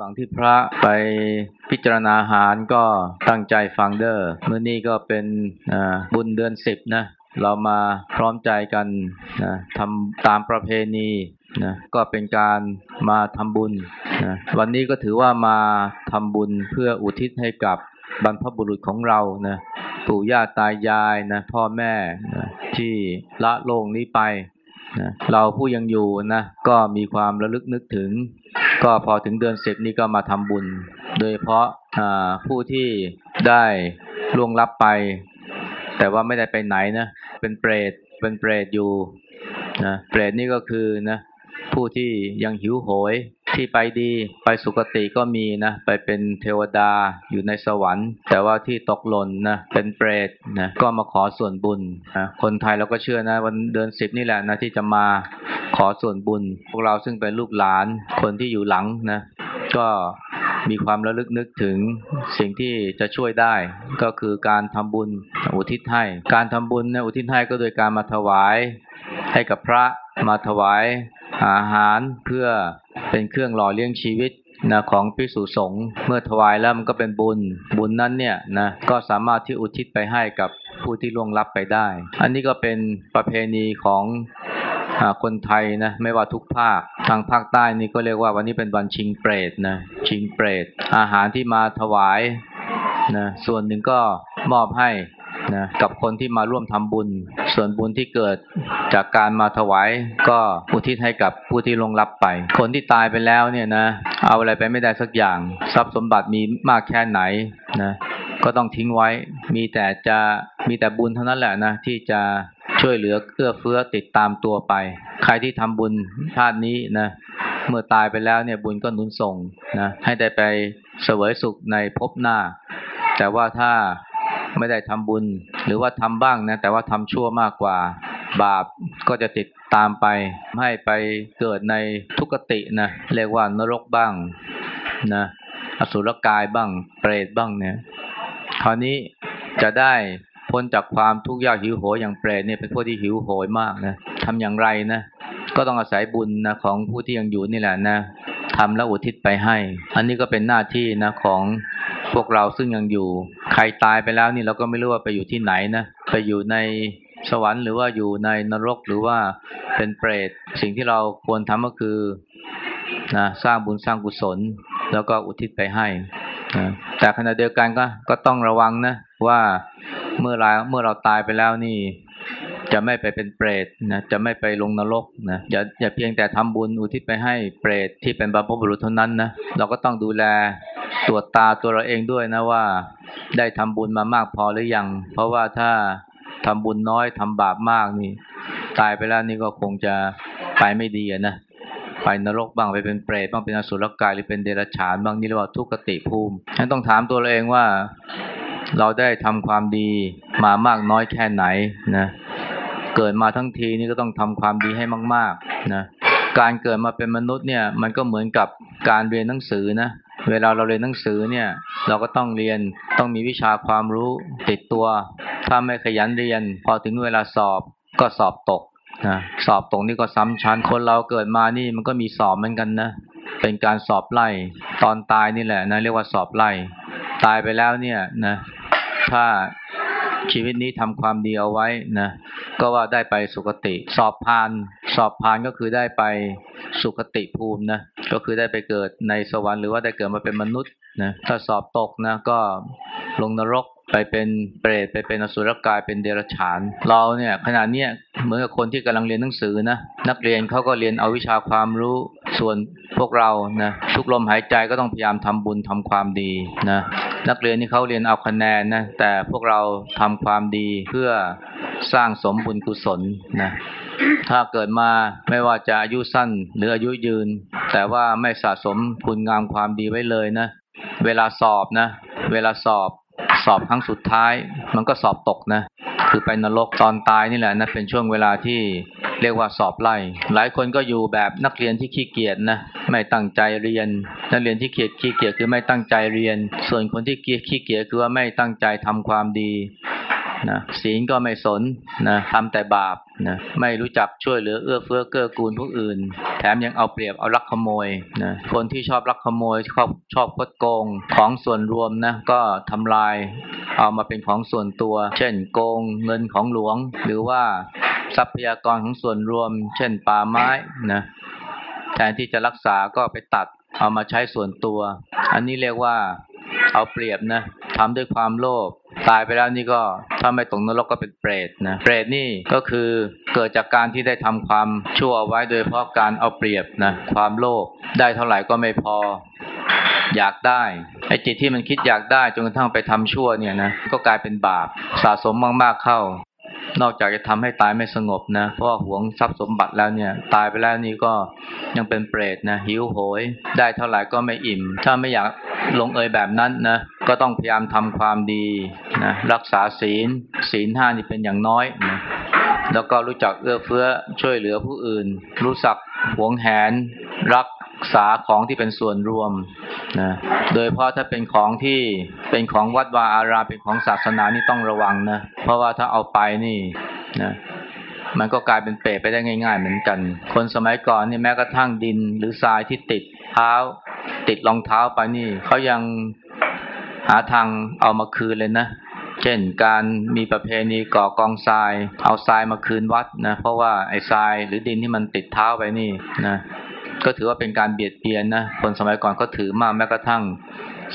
ระหว่างที่พระไปพิจารณาหารก็ตั้งใจฟังเด้อเมื่อนี้ก็เป็นบุญเดือนสิบนะ เรามาพร้อมใจกันนะทำตามประเพณีนะก็เป็นการมาทำบุญนะวันนี้ก็ถือว่ามาทำบุญเพื่ออุทิศให้กับบรรพบุรุษของเรานะปู่ย่าตายายนะพ่อแม่นะที่ละโลกนี้ไปนะเราผู้ยังอยู่นะก็มีความระลึกนึกถึง ก็พอถึงเดือนสิบนี้ก็มาทำบุญ โดยเพราะผู้ที่ได้ล่วงลับไป แต่ว่าไม่ได้ไปไหนนะ เป็นเปรต เป็นเปรตอยู่นะ เปรตนี่ก็คือนะ ผู้ที่ยังหิวโหย ที่ไปดีไปสุคติก็มีนะไปเป็นเทวดาอยู่ในสวรรค์ แต่ว่าที่ตกหล่นนะเป็นเปรตนะก็มาขอส่วนบุญนะคนไทยเราก็เชื่อนะวันเดือนสิบนี่แหละนะที่จะมาขอส่วนบุญ พวกเราซึ่งเป็นลูกหลานคนที่อยู่หลังนะก็มีความระลึกนึกถึงสิ่งที่จะช่วยได้ ก็คือการทำบุญอุทิศให้ การทำบุญเนี่ยอุทิศให้ก็โดยการมาถวายให้กับพระมาถวายอาหารเพื่อ เป็นเครื่องหล่อเลี้ยงชีวิตนะของพิสุสงฆ์เมื่อถวายแล้วมันก็เป็นบุญ บุญนั้นเนี่ยนะก็สามารถที่อุทิศไปให้กับผู้ที่ล่วงลับไปได้ อันนี้ก็เป็นประเพณีของคนไทยนะไม่ว่าทุกภาคทางภาคใต้นี่ก็เรียกว่าวันนี้เป็นวันชิงเปรตนะชิงเปรต อาหารที่มาถวายนะส่วนหนึ่งก็มอบให้ นะกับคนที่มาร่วมทำบุญ ส่วนบุญที่เกิดจากการมาถวายก็อุทิศให้กับผู้ที่ลงรับไป คนที่ตายไปแล้วเนี่ยนะเอาอะไรไปไม่ได้สักอย่าง ทรัพย์สมบัติมีมากแค่ไหนนะก็ต้องทิ้งไว้ มีแต่จะมีแต่บุญเท่านั้นแหละนะที่จะช่วยเหลือเกื้อเฟื้อติดตามตัวไป ใครที่ทำบุญชาตินี้นะเมื่อตายไปแล้วเนี่ยบุญก็หนุนส่งนะให้ได้ไปเสวยสุขในภพหน้า แต่ว่าถ้า ไม่ได้ทำบุญ หรือว่าทำบ้างนะแต่ว่าทำชั่วมากกว่า บาปก็จะติดตามไป ให้ไปเกิดในทุกตินะเรียกว่านรกบ้างนะอสุรกายบ้าง เปรตบ้างเนี่ยคราวนี้จะได้พ้นจากความทุกข์ยากหิวโหยอย่างเปรตเนี่ยเป็นพวกที่หิวโหยมากนะทำอย่างไรนะก็ต้องอาศัยบุญนะของผู้ที่ยังอยู่นี่แหละนะทำแล้วอุทิศไปให้ อันนี้ก็เป็นหน้าที่นะของ พวกเราซึ่งยังอยู่ ใครตายไปแล้วนี่เราก็ไม่รู้ว่าไปอยู่ที่ไหนนะ ไปอยู่ในสวรรค์หรือว่าอยู่ในนรกหรือว่าเป็นเปรต สิ่งที่เราควรทำก็คือนะสร้างบุญสร้างกุศล แล้วก็อุทิศไปให้นะแต่ขณะเดียวกันก็ก็ต้องระวังนะว่าเมื่อเราเมื่อเราตายไปแล้วนี่ จะไม่ไปเป็นเปรตนะจะไม่ไปลงนรกนะอย่าอย่าเพียงแต่ทำบุญอุทิศไปให้เปรตที่เป็นบรรพบุรุษเท่านั้นนะเราก็ต้องดูแล ตรวจตาตัวเราเองด้วยนะว่า ได้ทำบุญมามากพอหรือยัง เพราะว่าถ้าทำบุญน้อยทำบาปมากนี่ ตายไปแล้วนี่ก็คงจะไปไม่ดีนะไปนรกบ้างไปเป็นเปรตบ้างเป็นอสุรกายหรือเป็นเดรัจฉานบ้างนี่เรียกว่าทุกขติภูมิฉะนั้นต้องถามตัวเราเองว่าเราได้ทำความดีมามากน้อยแค่ไหนนะเกิดมาทั้งทีนี่ก็ต้องทำความดีให้มาก ๆนะการเกิดมาเป็นมนุษย์เนี่ย มันก็เหมือนกับการเรียนหนังสือนะ เวลาเราเรียนหนังสือเนี่ย เราก็ต้องเรียนต้องมีวิชาความรู้ติดตัว ถ้าไม่ขยันเรียน พอถึงเวลาสอบก็สอบตกนะสอบตกนี่ก็ซ้ำชั้นคนเราเกิดมานี่มันก็มีสอบเหมือนกันนะเป็นการสอบไล่ ตอนตายนี่แหละนะเรียกว่าสอบไล่ ตายไปแล้วเนี่ยนะถ้าชีวิตนี้ทำความดีเอาไว้นะก็ว่าได้ไปสุคติ สอบผ่าน สอบผ่านก็คือได้ไปสุคติภูมินะ ก็คือได้ไปเกิดในสวรรค์หรือว่าได้เกิดมาเป็นมนุษย์นะถ้าสอบตกนะก็ลงนรกไปเป็นเปรตไปเป็นอสุรกายเป็นเดรัจฉาน เราเนี่ยขณะเนี้ยเหมือนกับคนที่กำลังเรียนหนังสือนะนักเรียนเขาก็เรียนเอาวิชาความรู้ส่วนพวกเรานะทุกลมหายใจก็ต้องพยายามทำบุญทำความดีนะนักเรียนนี่เขาเรียนเอาคะแนนนะแต่พวกเราทำความดีเพื่อสร้างสมบุญกุศลนะ ถ้าเกิดมาไม่ว่าจะอายุสั้นหรืออายุยืน แต่ว่าไม่สะสมคุณงามความดีไว้เลยนะ เวลาสอบนะ เวลาสอบสอบครั้งสุดท้าย มันก็สอบตกนะ คือไปนรกตอนตายนี่แหละนะเป็นช่วงเวลาที่เรียกว่าสอบไล่หลายคนก็อยู่แบบนักเรียนที่ขี้เกียจนะไม่ตั้งใจเรียน นักเรียนที่เกียจขี้เกียจคือไม่ตั้งใจเรียน ส่วนคนที่เกียจขี้เกียจคือว่าไม่ตั้งใจทำความดี นะศีลก็ไม่สนนะทำแต่บาปนะไม่รู้จักช่วยเหลือเอื้อเฟื้อเกื้อกูลผู้อื่น แถมยังเอาเปรียบเอารักขโมยนะคนที่ชอบรักขโมยชอบชอบคดโกงของส่วนรวมนะก็ทำลายเอามาเป็นของส่วนตัว เช่นโกงเงินของหลวง หรือว่าทรัพยากรของส่วนรวม เช่นป่าไม้นะแทนที่จะรักษาก็ไปตัดเอามาใช้ส่วนตัว อันนี้เรียกว่าเอาเปรียบนะทำด้วยความโลภ ตายไปแล้วนี่ก็ถ้าไม่ตกนรกก็เป็นเปรตนะเปรตนี่ก็คือเกิดจากการที่ได้ทำความชั่วไว้โดยเพราะการเอาเปรียบนะความโลภได้เท่าไหร่ก็ไม่พออยากได้ไอ้จิตที่มันคิดอยากได้จนกระทั่งไปทำชั่วเนี่ยนะก็กลายเป็นบาปสะสมมากๆเข้า นอกจากจะทำให้ตายไม่สงบนะ เพราะว่าหวงทรัพย์สมบัติแล้วเนี่ย ตายไปแล้วนี่ก็ยังเป็นเปรตนะหิวโหย ได้เท่าไหร่ก็ไม่อิ่ม ถ้าไม่อยากลงเอยแบบนั้นนะ ก็ต้องพยายามทำความดีนะรักษาศีล ศีลห้านี่เป็นอย่างน้อยนะแล้วก็รู้จักเอื้อเฟื้อช่วยเหลือผู้อื่น รู้จักหวงแหน รักษาของที่เป็นส่วนรวม นะโดยเพราะถ้าเป็นของที่เป็นของวัดวาอารามเป็นของศาสนานี่ต้องระวังนะ เพราะว่าถ้าเอาไปนี่นะมันก็กลายเป็นเปรตไปได้ง่าย ๆ เหมือนกัน คนสมัยก่อนนี่แม้กระทั่งดินหรือทรายที่ติดเท้า ติดรองเท้าไปนี่เขายังหาทางเอามาคืนเลยนะ เช่นการมีประเพณีก่อกองทราย เอาทรายมาคืนวัดนะ เพราะว่าไอ้ทรายหรือดินที่มันติดเท้าไปนี่นะ ก็ถือว่าเป็นการเบียดเบียนนะคนสมัยก่อนก็ถือมากแม้กระทั่ง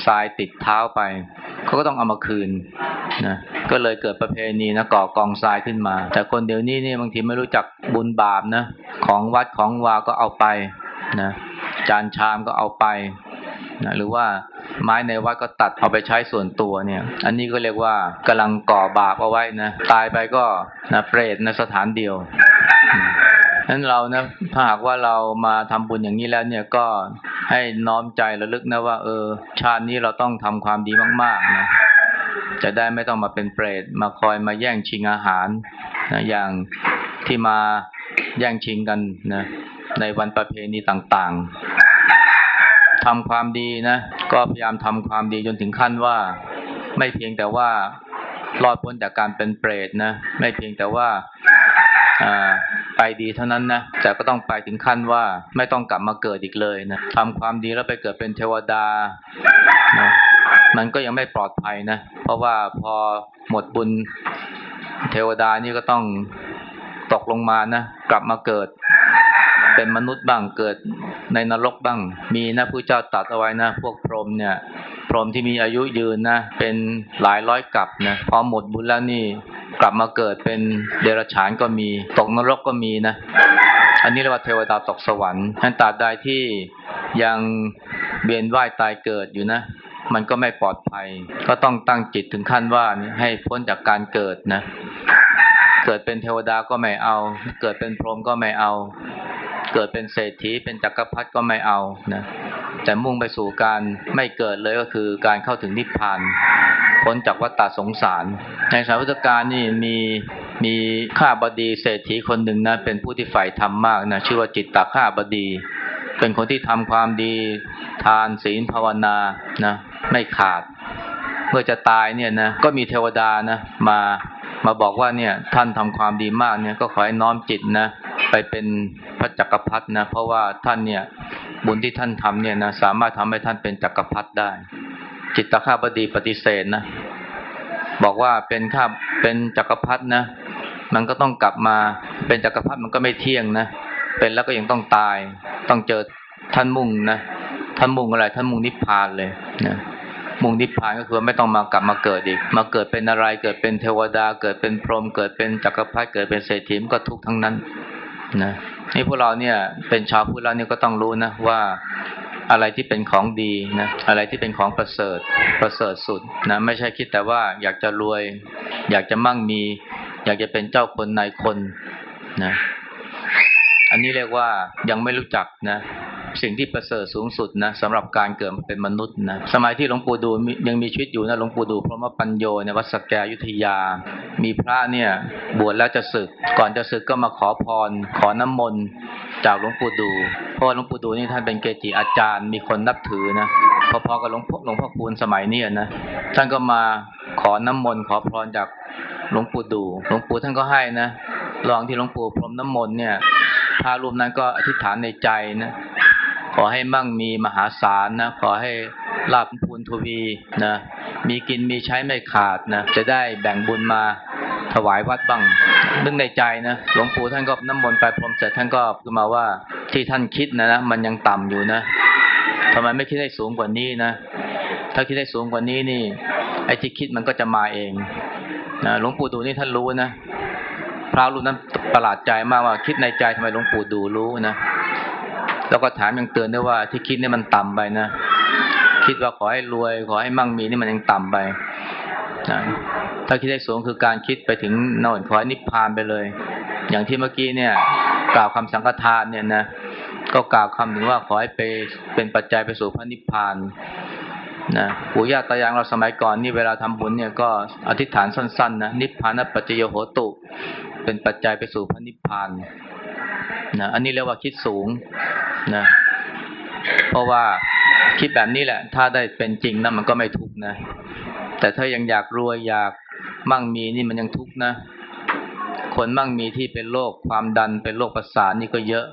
ทรายติดเท้าไปเขาก็ต้องเอามาคืนนะก็เลยเกิดประเพณีนะก่อกองทรายขึ้นมา แต่คนเดี๋ยวนี้เนี่ยบางทีไม่รู้จักบุญบาปนะของวัดของวาก็เอาไปนะจานชามก็เอาไปนะหรือว่าไม้ในวัดก็ตัดเอาไปใช้ส่วนตัวเนี่ย อันนี้ก็เรียกว่ากำลังก่อบาปเอาไว้นะตายไปก็นะเปรตในสถานเดียว นั้นเรานะถ้าหากว่าเรามาทำบุญอย่างนี้แล้วเนี่ยก็ให้น้อมใจระลึกนะว่า เออ ชาตินี้เราต้องทำความดีมากๆนะจะได้ไม่ต้องมาเป็นเปรตมาคอยมาแย่งชิงอาหารนะอย่างที่มาแย่งชิงกันนะในวันประเพณีต่างๆทำความดีนะ ก็พยายามทำความดีจนถึงขั้นว่า ไม่เพียงแต่ว่ารอดพ้นจากการเป็นเปรตนะ ไม่เพียงแต่ว่า ไปดีเท่านั้นนะแต่ก็ต้องไปถึงขั้นว่าไม่ต้องกลับมาเกิดอีกเลยนะทำความดีแล้วไปเกิดเป็นเทวดานะมันก็ยังไม่ปลอดภัยนะ เพราะว่าพอหมดบุญเทวดานี่ก็ต้องตกลงมานะ กลับมาเกิด เป็นมนุษย์บ้างเกิดในนรกบ้าง มีนะผู้เจ้าตัดเอาไว้นะ พวกพรหมเนี่ย พรหมที่มีอายุยืนนะ เป็นหลายร้อยกับนะ พอหมดบุญแล้วนี่ กลับมาเกิดเป็นเดรัจฉานก็มีตกนรกก็มีนะ อันนี้เรียกว่าเทวดาตกสวรรค์ท่านตราบใดที่ยังเวียนว่ายตายเกิดอยู่นะ มันก็ไม่ปลอดภัย ก็ต้องตั้งจิตถึงขั้นว่าให้พ้นจากการเกิดนะ เกิดเป็นเทวดาก็ไม่เอา เกิดเป็นพรหมก็ไม่เอา เกิดเป็นเศรษฐีเป็นจักรพรรดิก็ไม่เอานะแต่มุ่งไปสู่การไม่เกิดเลยก็คือการเข้าถึงนิพพาน พ้นจากวัฏสงสาร ในสายพุทธกาลนี่มีมีข้าบดีเศรษฐีคนหนึ่งนะเป็นผู้ที่ใฝ่ธรรมมากนะชื่อว่าจิตตข้าบดี เป็นคนที่ทำความดีทานศีลภาวนานะไม่ขาด เมื่อจะตายเนี่ยนะก็มีเทวดานะมามาบอกว่าเนี่ยท่านทำความดีมากเนี่ยก็ขอให้น้อมจิตนะไปเป็นพระจักรพรรดินะเพราะว่าท่านเนี่ยบุญที่ท่านทำเนี่ยนะสามารถทำให้ท่านเป็นจักรพรรดิได้ จิตตคาบดีปฏิเสธนะ บอกว่าเป็นข้าเป็นจักรพรรดินะ มันก็ต้องกลับมา เป็นจักรพรรดิมันก็ไม่เที่ยงนะ เป็นแล้วก็ยังต้องตาย ต้องเจอท่านมุ่งนะ ท่านมุ่งอะไร ท่านมุ่งนิพพานเลยนะมุ่งนิพพานก็คือไม่ต้องมากลับมาเกิดอีก มาเกิดเป็นอะไร เกิดเป็นเทวดา เกิดเป็นพรหม เกิดเป็นจักรพรรดิ เกิดเป็นเศรษฐีมันก็ทุกทั้งนั้นนะนี่พวกเราเนี่ยเป็นชาวพุทธเราเนี่ยก็ต้องรู้นะว่า อะไรที่เป็นของดีนะอะไรที่เป็นของประเสริฐประเสริฐสุดนะไม่ใช่คิดแต่ว่าอยากจะรวย อยากจะมั่งมี อยากจะเป็นเจ้าคนนายคนนะอันนี้เรียกว่ายังไม่รู้จักนะ สิ่งที่ประเสริฐสูงสุดนะสำหรับการเกิดมาเป็นมนุษย์นะสมัยที่หลวงปู่ดูยังมีชีวิตอยู่นะหลวงปู่ดูพระมปัญโยในวัดสแกยุทธยา มีพระเนี่ยบวชแล้วจะศึก ก่อนจะศึกก็มาขอพร ขอน้ำมนต์จากหลวงปู่ดูเพราะหลวงปู่ดูนี่ท่านเป็นเกจิอาจารย์ มีคนนับถือนะพอๆกับหลวงพ่อหลวงพ่อคูณสมัยนี้นะท่านก็มาขอน้ำมนต์ขอพรจากหลวงปู่ดูหลวงปู่ท่านก็ให้นะลองที่หลวงปู่พรมน้ำมนต์เนี่ยพระรูปนั้นก็อธิษฐานในใจนะ ขอให้มั่งมีมหาศาลนะ ขอให้ลาภพูนทวีนะ มีกินมีใช้ไม่ขาดนะ จะได้แบ่งบุญมาถวายวัดบ้างนึกในใจนะ หลวงปู่ท่านก็น้ำมนต์ไปพรมเสร็จท่านก็พูดมาว่าที่ท่านคิดนะนะมันยังต่ำอยู่นะทำไมไม่คิดให้สูงกว่านี้นะ ถ้าคิดให้สูงกว่านี้นี่ ไอ้ที่คิดมันก็จะมาเองนะหลวงปู่ดูนี่ท่านรู้นะพระรูปนั้นประหลาดใจมากว่าคิดในใจทำไมหลวงปู่ดูรู้นะ แล้วก็ถามยังเตือนด้วยว่าที่คิดนี่มันต่ำไปนะ คิดว่าขอให้รวย ขอให้มั่งมีนี่มันยังต่ำไปนะถ้าคิดให้สูงคือการคิดไปถึงน่นขอให้นิพพานไปเลย อย่างที่เมื่อกี้เนี่ย กล่าวคำสังฆทานเนี่ยนะก็กล่าวคำถึงว่าขอให้ไปเป็นปัจจัยไปสู่พระนิพพานนะปู่ย่าตายายเราสมัยก่อนนี่เวลาทำบุญเนี่ยก็อธิษฐานสั้นๆนะนิพพานปัจจโยโหตุ เป็นปัจจัยไปสู่พระนิพพานนะอันนี้เรียกว่าคิดสูง นะ เพราะว่าคิดแบบนี้แหละ ถ้าได้เป็นจริงนะมันก็ไม่ทุกนะ แต่ถ้ายังอยากรวยอยากมั่งมีนี่มันยังทุกนะ คนมั่งมีที่เป็นโรคความดันเป็นโรคประสาทนี่ก็เยอะ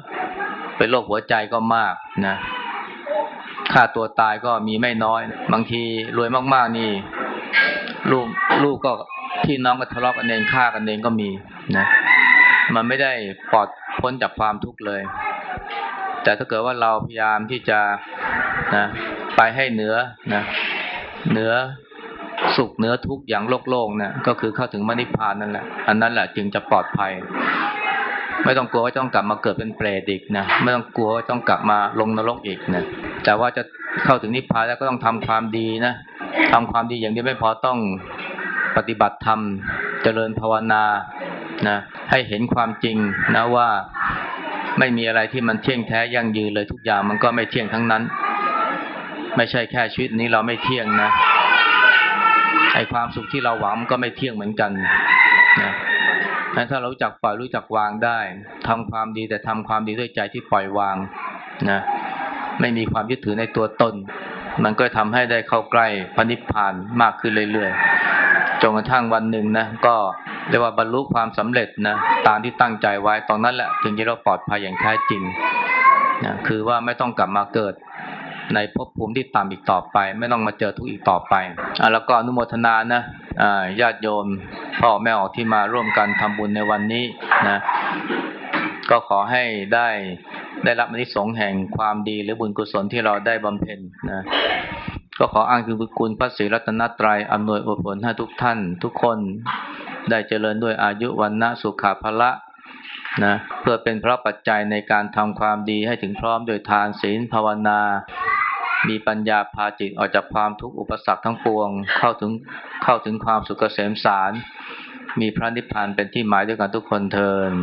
เป็นโรคหัวใจก็มากนะค่าตัวตายก็มีไม่น้อย บางทีรวยมากๆนี่ ลูกลูกก็พี่น้องก็ทะเลาะกันเองฆ่ากันเองก็มีนะ มันไม่ได้ปลอดพ้นจากความทุกข์เลย แต่ถ้าเกิดว่าเราพยายามที่จะนะไปให้เหนือนะเหนือสุขเหนือทุกข์อย่างโลกโลกนะก็คือเข้าถึงมรรคนิพพานนั่นแหละอันนั้นแหละจึงจะปลอดภัย ไม่ต้องกลัวว่าต้องกลับมาเกิดเป็นเปรตอีกนะไม่ต้องกลัวว่าต้องกลับมาลงนรกอีกนะแต่ว่าจะเข้าถึงนิพพานแล้วก็ต้องทำความดีนะทำความดีอย่างเดียวไม่พอต้องปฏิบัติธรรมเจริญภาวนานะให้เห็นความจริงนะว่า ไม่มีอะไรที่มันเที่ยงแท้ยั่งยืนเลยทุกอย่างมันก็ไม่เที่ยงทั้งนั้น ไม่ใช่แค่ชีวิตนี้เราไม่เที่ยงนะไอความสุขที่เราหวังมันก็ไม่เที่ยงเหมือนกันนะถ้าเรารู้จักปล่อยรู้จักวางได้ทำความดีแต่ทำความดีด้วยใจที่ปล่อยวางนะไม่มีความยึดถือในตัวตน มันก็ทำให้ได้เข้าใกล้พระนิพพานมากขึ้นเรื่อยๆจนกระทั่งวันหนึ่งนะก็ เรียกว่าบรรลุความสำเร็จนะตามที่ตั้งใจไว้ตอนนั้นแหละถึงจะเราปลอดภัยอย่างแท้จริงนะคือว่าไม่ต้องกลับมาเกิดในภพภูมิที่ต่ำอีกต่อไป ไม่ต้องมาเจอทุกข์อีกต่อไปอะแล้วก็อนุโมทนานะอ่าญาติโยมพ่อแม่ออกที่มาร่วมกันทำบุญในวันนี้นะก็ขอให้ได้ได้รับอนิสงส์แห่งความดีหรือบุญกุศลที่เราได้บำเพ็ญนะก็ขออ้างถึงคุณพระศรีรัตนตรัยอำนวยอวยผลให้ทุกท่าน ทุกคน ได้เจริญด้วยอายุวันนะสุขาภละนะเพื่อเป็นพระปัจจัยในการทำความดีให้ถึงพร้อมโดยทานศีลภาวนา มีปัญญาพาจิตออกจากความทุกข์อุปสรรคทั้งปวง เข้าถึงเข้าถึงความสุขเกษมสาร มีพระนิพพานเป็นที่หมายด้วยกันทุกคนเทิน